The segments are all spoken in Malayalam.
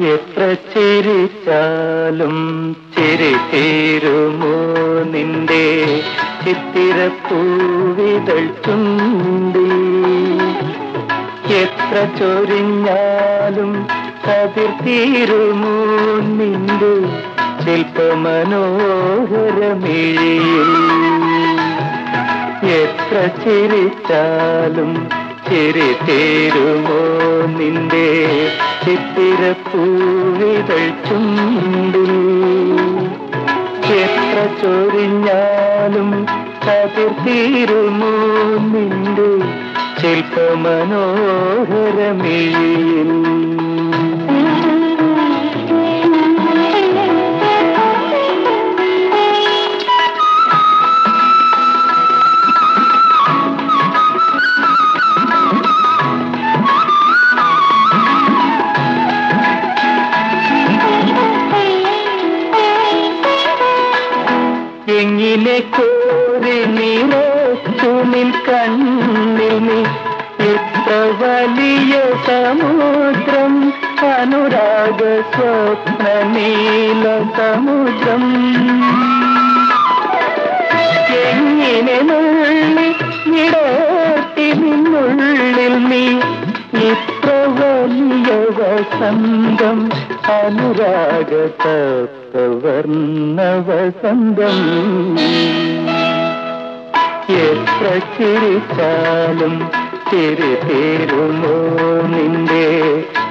എത്ര ചിരിച്ചാലും ചിരി തീരുമോ നിന്റെ? ചിത്തിരപ്പൂവിതൾ ചുണ്ടി. എത്ര ചൊരിഞ്ഞാലും കതിർ തീരുമോ നിന്റെ? ശില്പമനോഹരമിഴിയിൽ. എത്ര ചിരിച്ചാലും ചിരി തേരുമോ നിന്റെ ചിത്തിരപ്പൂവിതൾ ചുണ്ടിൽ? എത്ര ചൊരിഞ്ഞാലും കതിർ തീരുമോ നിന്റെ ശില്പമനോഹരമിഴിയിൽ? എങ്ങിനെ കോരി നിൻ കണ്ണിൽ എത്ര വലിയ സമുദ്രം അനുരാഗ സ്വപ്ന നീല സമുദ്രം. എങ്ങനെ നുള്ളി ഇടത്തി നീ ഇത്ര വലിയ വസന്തം? അനുരാഗ തപ്തവർണ എത്ര ചിരിച്ചാലും ചിരി തീരുമോ നിന്റെ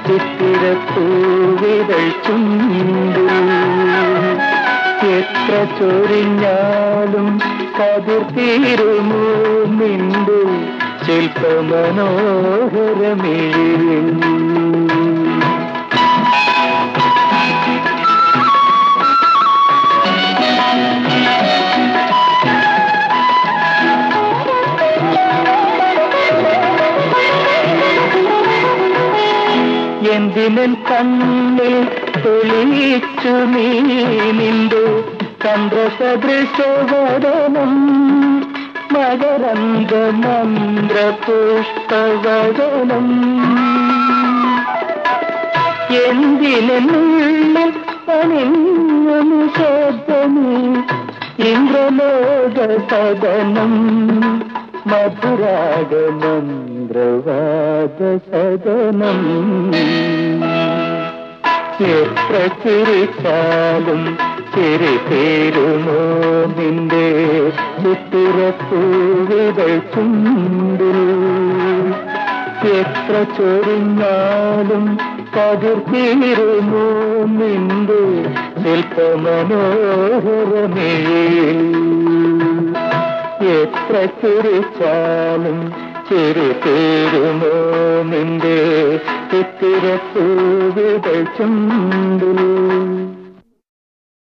ചിത്തിരപ്പൂവിതൾ ചുണ്ടു. എത്ര ചൊരിഞ്ഞാലും കതിർ തീരുമോ നിന്റെ ശില്പമനോഹരമിഴിയിൽ എന്തിനൻ കണ്ണിൽ തെളിയിച്ചു നീ നിന്റെ ചന്ദ്രസദൃശവദനം മകരന്ത മന്ത്ര പുഷ്പവദനം എന്തിനുള്ളിൽ പണിഞ്ഞു ശബ്ദമേ ഇന്ദ്രലോക സദനം മധുരാഗമന്ത്രവാദ സദനം എത്ര ചിരിച്ചാലും ചിരി തീരുമോ നിന്റെ ചിത്തിരപ്പൂവിതൾ ചുണ്ടിൽ? എത്ര ചൊരിഞ്ഞാലും കതിർ തീരുമോ നിന്റെ ശില്പമനോഹരമേ എത്ര ചിരിച്ചാലും ചിരി തീരുമോ നിന്റെ ചിത്തിരപ്പൂവിതൾ ചെണ്ടുൽ